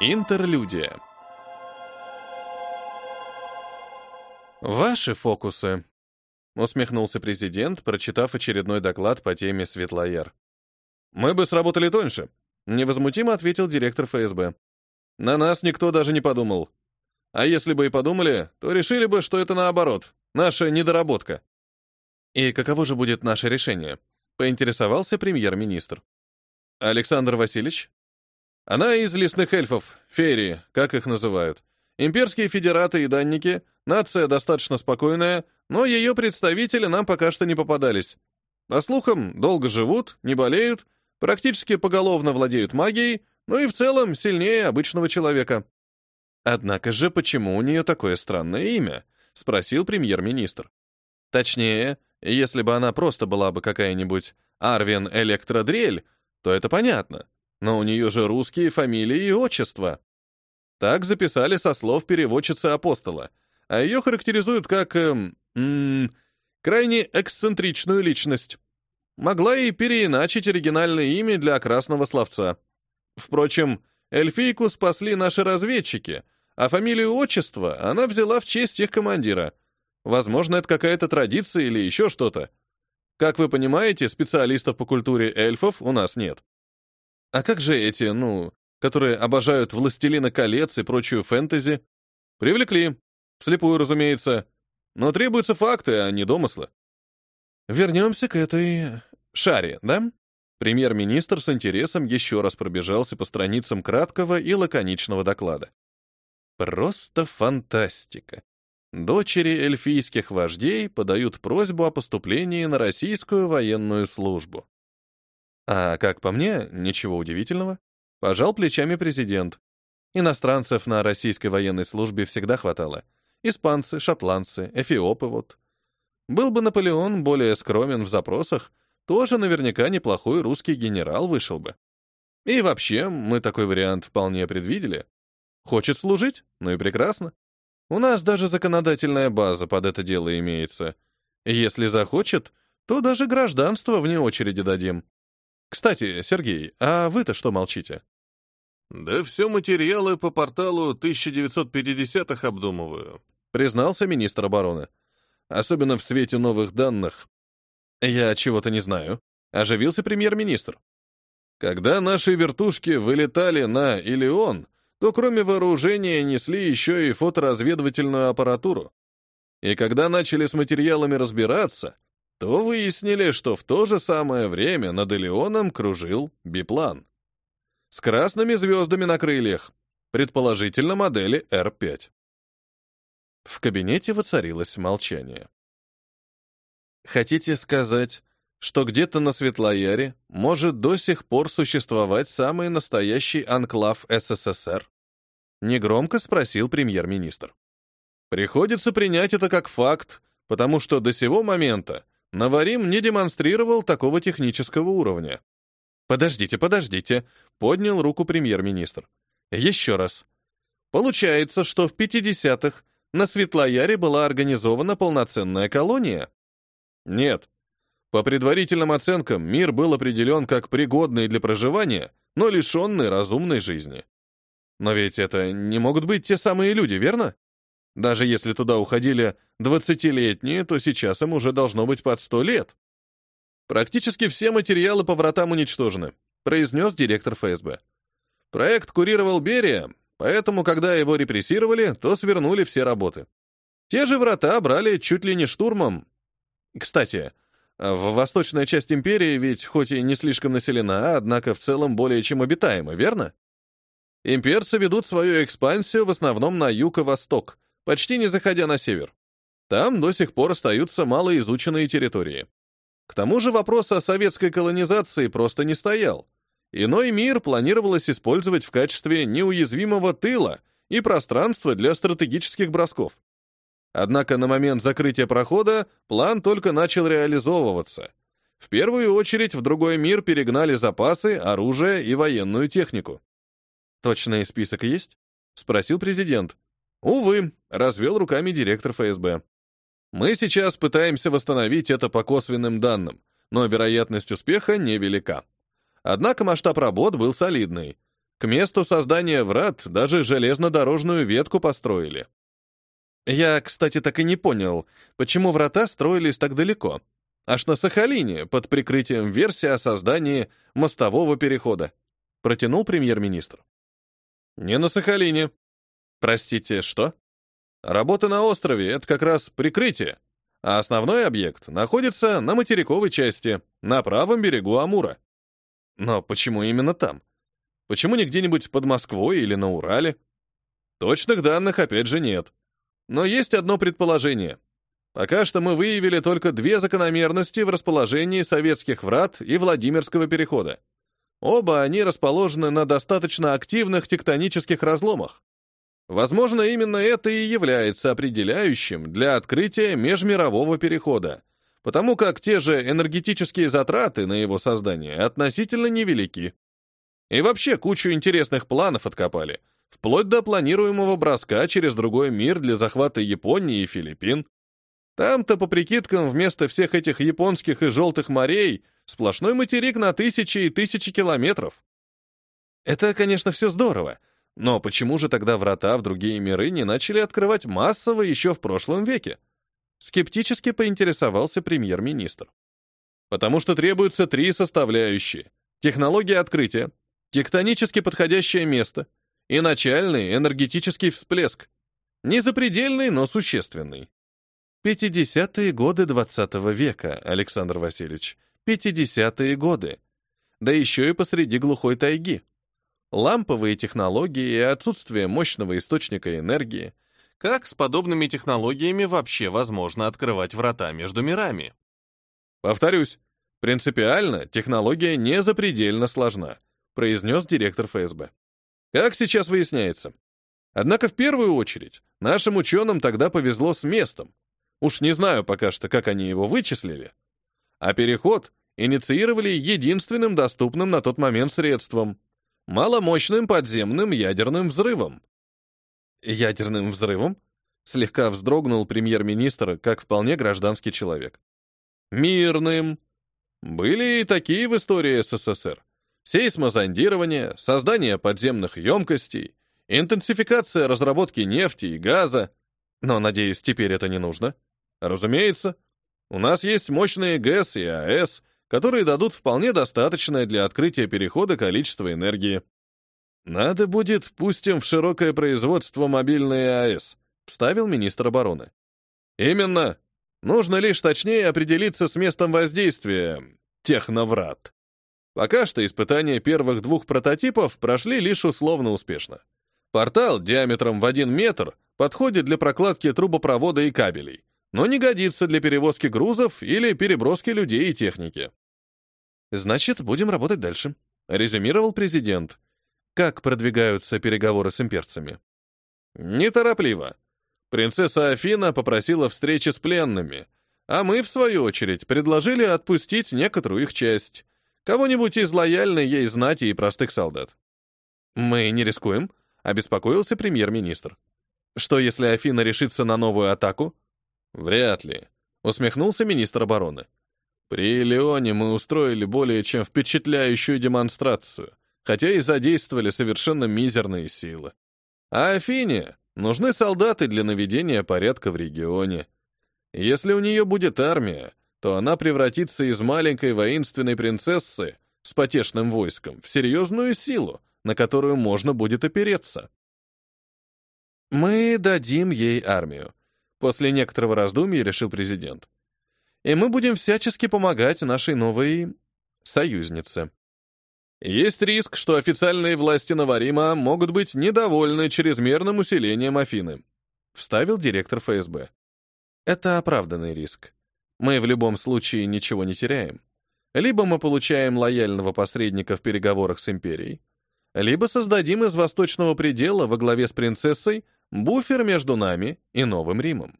Интерлюдия. Ваши фокусы, усмехнулся президент, прочитав очередной доклад по теме Светлояр. Мы бы сработали тоньше, невозмутимо ответил директор ФСБ. На нас никто даже не подумал. А если бы и подумали, то решили бы, что это наоборот, наша недоработка. И каково же будет наше решение? поинтересовался премьер-министр. Александр Васильевич, она из лесных эльфов, ферии, как их называют. Имперские федераты и данники, нация достаточно спокойная, но ее представители нам пока что не попадались. По слухам, долго живут, не болеют, практически поголовно владеют магией, ну и в целом сильнее обычного человека. Однако же, почему у нее такое странное имя? Спросил премьер-министр. Точнее, если бы она просто была бы какая-нибудь Арвин Электродрель, то это понятно но у нее же русские фамилии и отчества. Так записали со слов переводчицы апостола, а ее характеризуют как эм, м, крайне эксцентричную личность. Могла и переиначить оригинальное имя для красного словца. Впрочем, эльфийку спасли наши разведчики, а фамилию отчества она взяла в честь их командира. Возможно, это какая-то традиция или еще что-то. Как вы понимаете, специалистов по культуре эльфов у нас нет. А как же эти, ну, которые обожают «Властелина колец» и прочую фэнтези? Привлекли. Вслепую, разумеется. Но требуются факты, а не домыслы. Вернемся к этой... шаре, да? Премьер-министр с интересом еще раз пробежался по страницам краткого и лаконичного доклада. Просто фантастика. Дочери эльфийских вождей подают просьбу о поступлении на российскую военную службу. А, как по мне, ничего удивительного. Пожал плечами президент. Иностранцев на российской военной службе всегда хватало. Испанцы, шотландцы, эфиопы вот. Был бы Наполеон более скромен в запросах, тоже наверняка неплохой русский генерал вышел бы. И вообще, мы такой вариант вполне предвидели. Хочет служить? Ну и прекрасно. У нас даже законодательная база под это дело имеется. Если захочет, то даже гражданство вне очереди дадим. Кстати, Сергей, а вы-то что молчите? Да все материалы по порталу 1950-х обдумываю, признался министр обороны. Особенно в свете новых данных. Я чего-то не знаю. Оживился премьер-министр. Когда наши вертушки вылетали на Илион, то кроме вооружения несли еще и фоторазведывательную аппаратуру. И когда начали с материалами разбираться, то выяснили, что в то же самое время над Элеоном кружил биплан. С красными звездами на крыльях, предположительно модели R5. В кабинете воцарилось молчание. Хотите сказать, что где-то на Светлояре может до сих пор существовать самый настоящий анклав СССР? Негромко спросил премьер-министр. Приходится принять это как факт, потому что до сего момента Наварим не демонстрировал такого технического уровня. «Подождите, подождите», — поднял руку премьер-министр. «Еще раз. Получается, что в 50-х на Светлояре была организована полноценная колония?» «Нет. По предварительным оценкам, мир был определен как пригодный для проживания, но лишенный разумной жизни. Но ведь это не могут быть те самые люди, верно? Даже если туда уходили двадцатилетние, то сейчас им уже должно быть под сто лет. Практически все материалы по вратам уничтожены, произнес директор ФСБ. Проект курировал Берия, поэтому, когда его репрессировали, то свернули все работы. Те же врата брали чуть ли не штурмом. Кстати, в восточная часть империи ведь хоть и не слишком населена, однако в целом более чем обитаема, верно? Имперцы ведут свою экспансию в основном на юг и восток, почти не заходя на север. Там до сих пор остаются малоизученные территории. К тому же вопрос о советской колонизации просто не стоял. Иной мир планировалось использовать в качестве неуязвимого тыла и пространства для стратегических бросков. Однако на момент закрытия прохода план только начал реализовываться. В первую очередь в другой мир перегнали запасы, оружие и военную технику. «Точный список есть?» — спросил президент. Увы, развел руками директор ФСБ. Мы сейчас пытаемся восстановить это по косвенным данным, но вероятность успеха невелика. Однако масштаб работ был солидный. К месту создания врат даже железнодорожную ветку построили. Я, кстати, так и не понял, почему врата строились так далеко. Аж на Сахалине, под прикрытием версии о создании мостового перехода. Протянул премьер-министр. Не на Сахалине. Простите, что? Работа на острове — это как раз прикрытие, а основной объект находится на материковой части, на правом берегу Амура. Но почему именно там? Почему не где-нибудь под Москвой или на Урале? Точных данных опять же нет. Но есть одно предположение. Пока что мы выявили только две закономерности в расположении советских врат и Владимирского перехода. Оба они расположены на достаточно активных тектонических разломах. Возможно, именно это и является определяющим для открытия межмирового перехода, потому как те же энергетические затраты на его создание относительно невелики. И вообще кучу интересных планов откопали, вплоть до планируемого броска через другой мир для захвата Японии и Филиппин. Там-то, по прикидкам, вместо всех этих японских и желтых морей сплошной материк на тысячи и тысячи километров. Это, конечно, все здорово, но почему же тогда врата в другие миры не начали открывать массово еще в прошлом веке? Скептически поинтересовался премьер-министр. Потому что требуются три составляющие. Технология открытия, тектонически подходящее место и начальный энергетический всплеск. Не запредельный, но существенный. Пятидесятые годы двадцатого века, Александр Васильевич. Пятидесятые годы. Да еще и посреди глухой тайги. Ламповые технологии и отсутствие мощного источника энергии. Как с подобными технологиями вообще возможно открывать врата между мирами? Повторюсь, принципиально технология не запредельно сложна произнес директор ФСБ. Как сейчас выясняется. Однако в первую очередь нашим ученым тогда повезло с местом. Уж не знаю пока что, как они его вычислили. А переход инициировали единственным доступным на тот момент средством — маломощным подземным ядерным взрывом. Ядерным взрывом? Слегка вздрогнул премьер-министр, как вполне гражданский человек. Мирным. Были и такие в истории СССР сейсмозондирование, создание подземных емкостей, интенсификация разработки нефти и газа. Но, надеюсь, теперь это не нужно. Разумеется, у нас есть мощные ГЭС и АЭС, которые дадут вполне достаточное для открытия перехода количество энергии. Надо будет, пустим в широкое производство мобильные АЭС, вставил министр обороны. Именно. Нужно лишь точнее определиться с местом воздействия техноврат. Пока что испытания первых двух прототипов прошли лишь условно успешно. Портал диаметром в 1 метр подходит для прокладки трубопровода и кабелей, но не годится для перевозки грузов или переброски людей и техники. «Значит, будем работать дальше», — резюмировал президент. «Как продвигаются переговоры с имперцами?» «Неторопливо. Принцесса Афина попросила встречи с пленными, а мы, в свою очередь, предложили отпустить некоторую их часть. Кого-нибудь из лояльной ей знати и простых солдат. «Мы не рискуем», — обеспокоился премьер-министр. «Что, если Афина решится на новую атаку?» «Вряд ли», — усмехнулся министр обороны. «При Леоне мы устроили более чем впечатляющую демонстрацию, хотя и задействовали совершенно мизерные силы. А Афине нужны солдаты для наведения порядка в регионе. Если у нее будет армия, то она превратится из маленькой воинственной принцессы с потешным войском в серьезную силу, на которую можно будет опереться. «Мы дадим ей армию», — после некоторого раздумья решил президент. «И мы будем всячески помогать нашей новой союзнице». Есть риск, что официальные власти Наварима могут быть недовольны чрезмерным усилением Афины, вставил директор ФСБ. Это оправданный риск. Мы в любом случае ничего не теряем. Либо мы получаем лояльного посредника в переговорах с империей, либо создадим из восточного предела во главе с принцессой буфер между нами и Новым Римом.